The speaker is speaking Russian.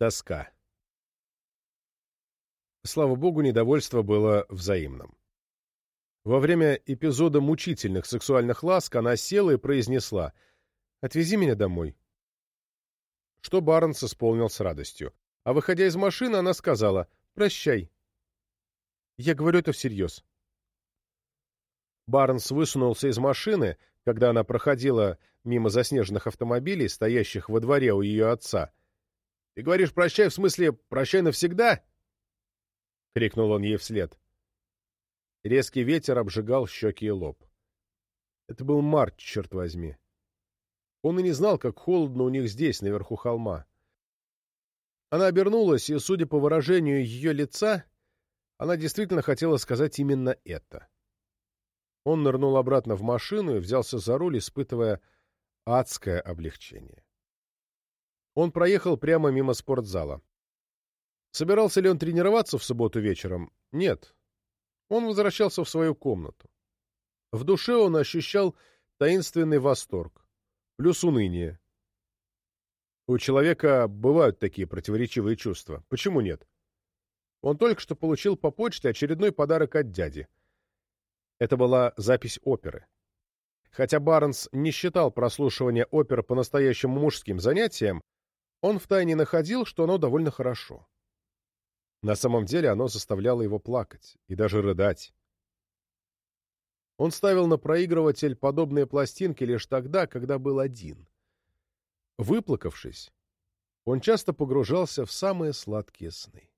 Тоска. Слава богу, недовольство было взаимным. Во время эпизода мучительных сексуальных ласк она села и произнесла «Отвези меня домой». Что Барнс исполнил с радостью. А выходя из машины, она сказала «Прощай». Я говорю это всерьез. Барнс высунулся из машины, когда она проходила мимо заснеженных автомобилей, стоящих во дворе у ее отца. «Ты говоришь «прощай» в смысле «прощай навсегда»?» — крикнул он ей вслед. Резкий ветер обжигал щеки и лоб. Это был март, черт возьми. Он и не знал, как холодно у них здесь, наверху холма. Она обернулась, и, судя по выражению ее лица, она действительно хотела сказать именно это. Он нырнул обратно в машину и взялся за руль, испытывая адское облегчение. Он проехал прямо мимо спортзала. Собирался ли он тренироваться в субботу вечером? Нет. Он возвращался в свою комнату. В душе он ощущал таинственный восторг, плюс уныние. У человека бывают такие противоречивые чувства. Почему нет? Он только что получил по почте очередной подарок от дяди. Это была запись оперы. Хотя Барнс не считал прослушивание опер по-настоящему мужским занятием, он втайне находил, что оно довольно хорошо. На самом деле оно заставляло его плакать и даже рыдать. Он ставил на проигрыватель подобные пластинки лишь тогда, когда был один. Выплакавшись, он часто погружался в самые сладкие сны.